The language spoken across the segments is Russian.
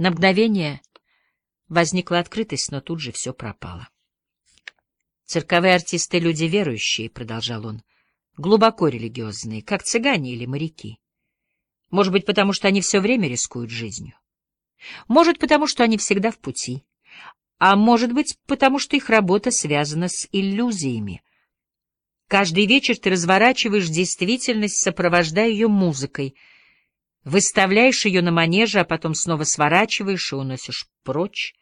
На мгновение возникла открытость, но тут же все пропало. Цирковые артисты — люди верующие, — продолжал он, — глубоко религиозные, как цыгане или моряки. Может быть, потому что они все время рискуют жизнью. Может, потому что они всегда в пути. А может быть, потому что их работа связана с иллюзиями. Каждый вечер ты разворачиваешь действительность, сопровождая ее музыкой, выставляешь ее на манеже, а потом снова сворачиваешь и уносишь прочь.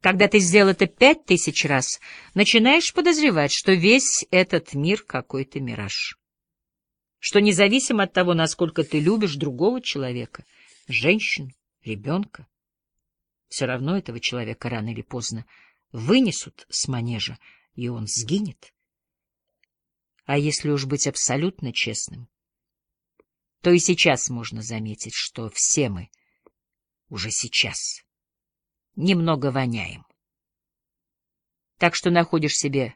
Когда ты сделал это пять тысяч раз, начинаешь подозревать, что весь этот мир — какой-то мираж. Что независимо от того, насколько ты любишь другого человека, женщину, ребенка, все равно этого человека рано или поздно вынесут с манежа, и он сгинет. А если уж быть абсолютно честным, то и сейчас можно заметить, что все мы уже сейчас немного воняем. Так что находишь себе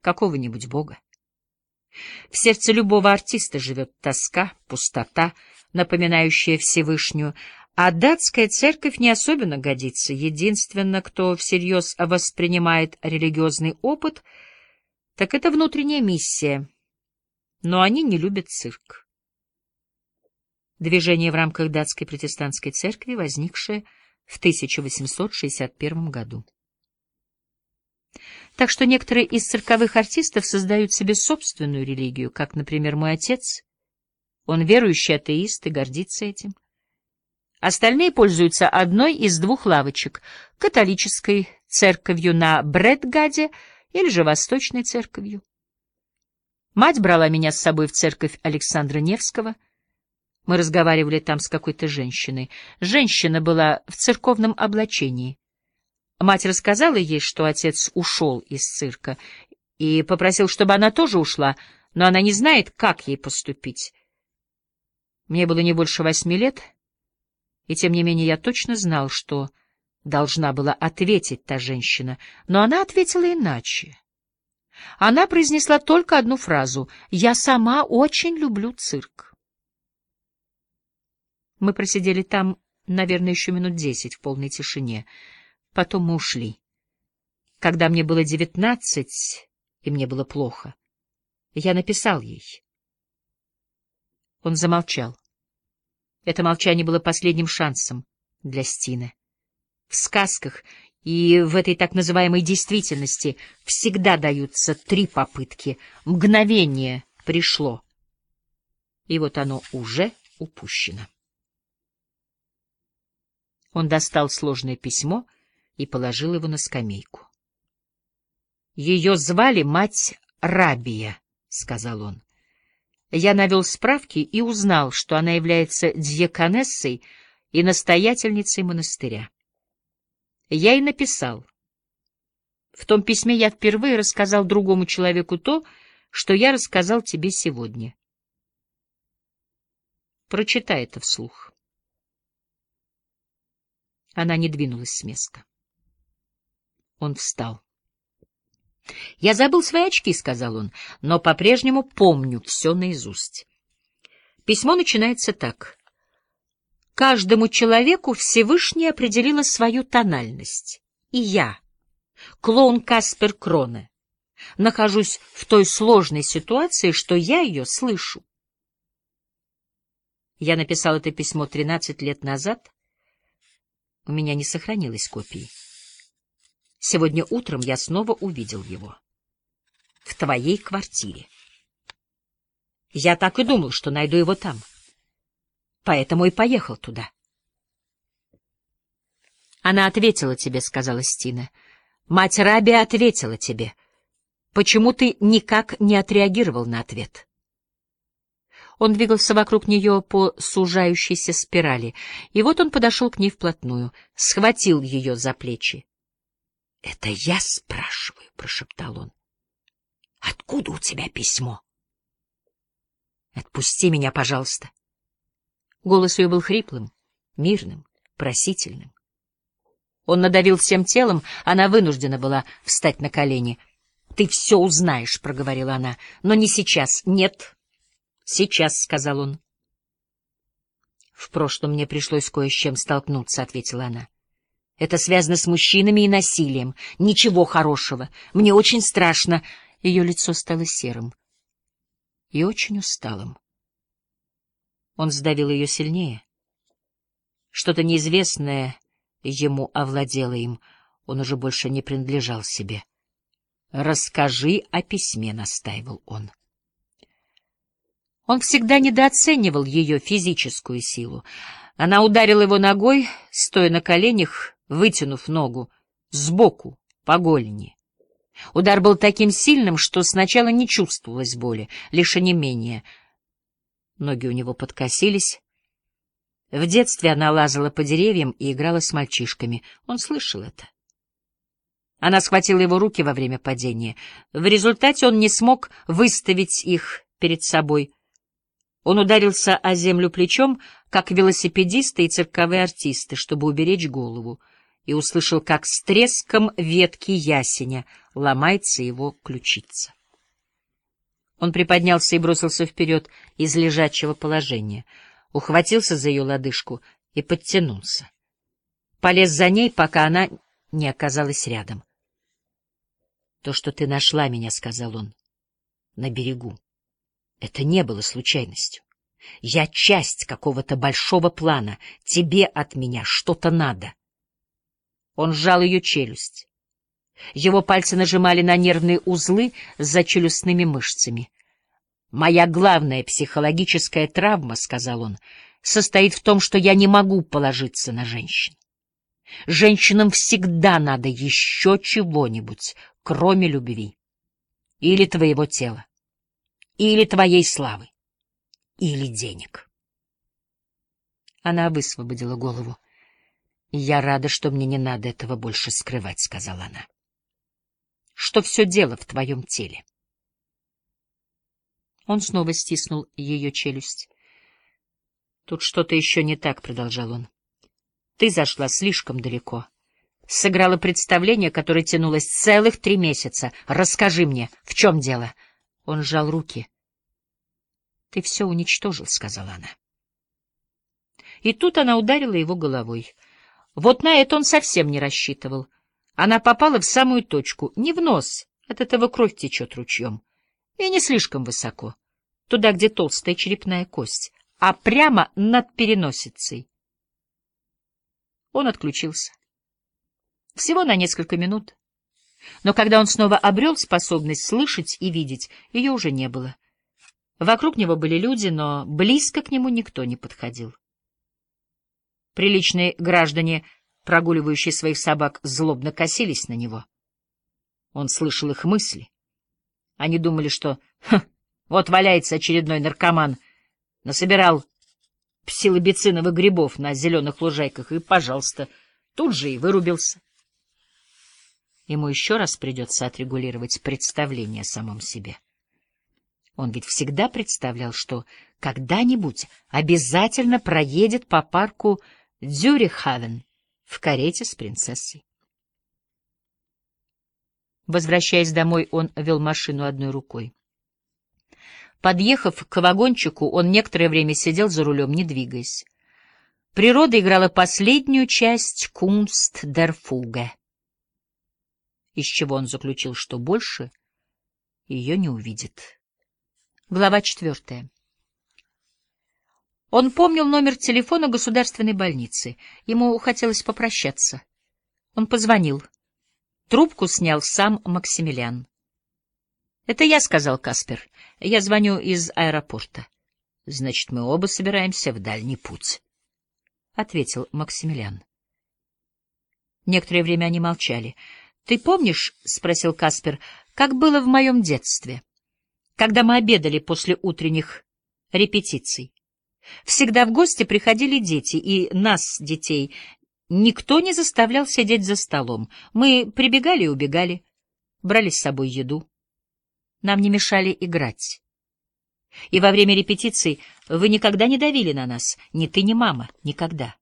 какого-нибудь бога. В сердце любого артиста живет тоска, пустота, напоминающая Всевышнюю, а датская церковь не особенно годится. Единственно, кто всерьез воспринимает религиозный опыт, так это внутренняя миссия. Но они не любят цирк. Движение в рамках датской протестантской церкви, возникшее в 1861 году. Так что некоторые из цирковых артистов создают себе собственную религию, как, например, мой отец. Он верующий атеист и гордится этим. Остальные пользуются одной из двух лавочек — католической церковью на Брэдгаде или же восточной церковью. Мать брала меня с собой в церковь Александра Невского. Мы разговаривали там с какой-то женщиной. Женщина была в церковном облачении. Мать рассказала ей, что отец ушел из цирка, и попросил, чтобы она тоже ушла, но она не знает, как ей поступить. Мне было не больше восьми лет — и тем не менее я точно знал, что должна была ответить та женщина, но она ответила иначе. Она произнесла только одну фразу «Я сама очень люблю цирк». Мы просидели там, наверное, еще минут десять в полной тишине. Потом мы ушли. Когда мне было девятнадцать, и мне было плохо, я написал ей. Он замолчал. Это молчание было последним шансом для Стины. В сказках и в этой так называемой действительности всегда даются три попытки. Мгновение пришло. И вот оно уже упущено. Он достал сложное письмо и положил его на скамейку. Ее звали мать Рабия, — сказал он. Я навел справки и узнал, что она является дьяконессой и настоятельницей монастыря. Я и написал. В том письме я впервые рассказал другому человеку то, что я рассказал тебе сегодня. Прочитай это вслух. Она не двинулась с места. Он встал. «Я забыл свои очки», — сказал он, — «но по-прежнему помню все наизусть». Письмо начинается так. «Каждому человеку Всевышний определила свою тональность. И я, клоун Каспер Кроне, нахожусь в той сложной ситуации, что я ее слышу. Я написал это письмо 13 лет назад. У меня не сохранилось копии. Сегодня утром я снова увидел его. В твоей квартире. Я так и думал, что найду его там. Поэтому и поехал туда. Она ответила тебе, — сказала Стина. Мать Раби ответила тебе. Почему ты никак не отреагировал на ответ? Он двигался вокруг нее по сужающейся спирали, и вот он подошел к ней вплотную, схватил ее за плечи. — Это я спрашиваю, — прошептал он. — Откуда у тебя письмо? — Отпусти меня, пожалуйста. Голос ее был хриплым, мирным, просительным. Он надавил всем телом, она вынуждена была встать на колени. — Ты все узнаешь, — проговорила она, — но не сейчас. — Нет, сейчас, — сказал он. В прошлом мне пришлось кое с чем столкнуться, — ответила она. Это связано с мужчинами и насилием. Ничего хорошего. Мне очень страшно. Ее лицо стало серым и очень усталым. Он сдавил ее сильнее. Что-то неизвестное ему овладело им. Он уже больше не принадлежал себе. «Расскажи о письме», — настаивал он. Он всегда недооценивал ее физическую силу. Она ударила его ногой, стоя на коленях, вытянув ногу, сбоку, по голени. Удар был таким сильным, что сначала не чувствовалось боли, лишь онемение. Ноги у него подкосились. В детстве она лазала по деревьям и играла с мальчишками. Он слышал это. Она схватила его руки во время падения. В результате он не смог выставить их перед собой. Он ударился о землю плечом, как велосипедисты и цирковые артисты, чтобы уберечь голову, и услышал, как с треском ветки ясеня ломается его ключица. Он приподнялся и бросился вперед из лежачего положения, ухватился за ее лодыжку и подтянулся. Полез за ней, пока она не оказалась рядом. «То, что ты нашла меня, — сказал он, — на берегу, это не было случайностью. Я часть какого-то большого плана. Тебе от меня что-то надо». Он сжал ее челюсть. Его пальцы нажимали на нервные узлы за челюстными мышцами. «Моя главная психологическая травма, — сказал он, — состоит в том, что я не могу положиться на женщин. Женщинам всегда надо еще чего-нибудь, кроме любви. Или твоего тела, или твоей славы, или денег. Она высвободила голову. «Я рада, что мне не надо этого больше скрывать», — сказала она. «Что все дело в твоем теле». Он снова стиснул ее челюсть. «Тут что-то еще не так», — продолжал он. «Ты зашла слишком далеко. Сыграла представление, которое тянулось целых три месяца. Расскажи мне, в чем дело?» Он сжал руки. «Ты все уничтожил», — сказала она. И тут она ударила его головой. Вот на это он совсем не рассчитывал. Она попала в самую точку, не в нос, от этого кровь течет ручьем, и не слишком высоко, туда, где толстая черепная кость, а прямо над переносицей. Он отключился. Всего на несколько минут. Но когда он снова обрел способность слышать и видеть, ее уже не было. Вокруг него были люди, но близко к нему никто не подходил. Приличные граждане, прогуливающие своих собак, злобно косились на него. Он слышал их мысли. Они думали, что вот валяется очередной наркоман, насобирал псилобициновых грибов на зеленых лужайках и, пожалуйста, тут же и вырубился. Ему еще раз придется отрегулировать представление о самом себе. Он ведь всегда представлял, что когда-нибудь обязательно проедет по парку Дзюрихавен в карете с принцессой. Возвращаясь домой, он вел машину одной рукой. Подъехав к вагончику, он некоторое время сидел за рулем, не двигаясь. Природа играла последнюю часть «Кунст дер Фуге» из чего он заключил, что больше ее не увидит. Глава четвертая. Он помнил номер телефона государственной больницы. Ему хотелось попрощаться. Он позвонил. Трубку снял сам Максимилиан. «Это я», — сказал Каспер. «Я звоню из аэропорта». «Значит, мы оба собираемся в дальний путь», — ответил Максимилиан. Некоторое время они молчали. «Ты помнишь, — спросил Каспер, — как было в моем детстве, когда мы обедали после утренних репетиций? Всегда в гости приходили дети, и нас, детей, никто не заставлял сидеть за столом. Мы прибегали и убегали, брали с собой еду. Нам не мешали играть. И во время репетиций вы никогда не давили на нас, ни ты, ни мама, никогда.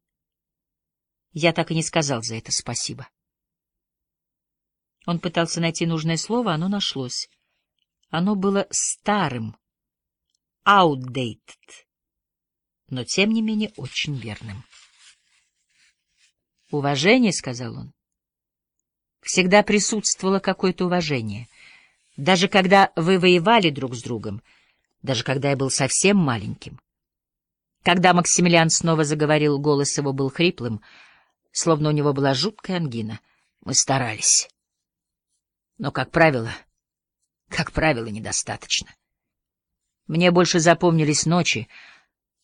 Я так и не сказал за это спасибо. Он пытался найти нужное слово, оно нашлось. Оно было старым, outdated. но тем не менее очень верным. «Уважение», — сказал он, — «всегда присутствовало какое-то уважение. Даже когда вы воевали друг с другом, даже когда я был совсем маленьким. Когда Максимилиан снова заговорил, голос его был хриплым, словно у него была жуткая ангина. Мы старались. Но, как правило, как правило, недостаточно. Мне больше запомнились ночи,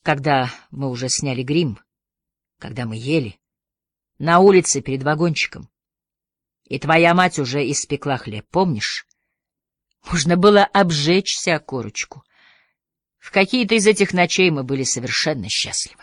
когда мы уже сняли грим, когда мы ели, на улице перед вагончиком. И твоя мать уже испекла хлеб, помнишь? Можно было обжечься о корочку. В какие-то из этих ночей мы были совершенно счастливы.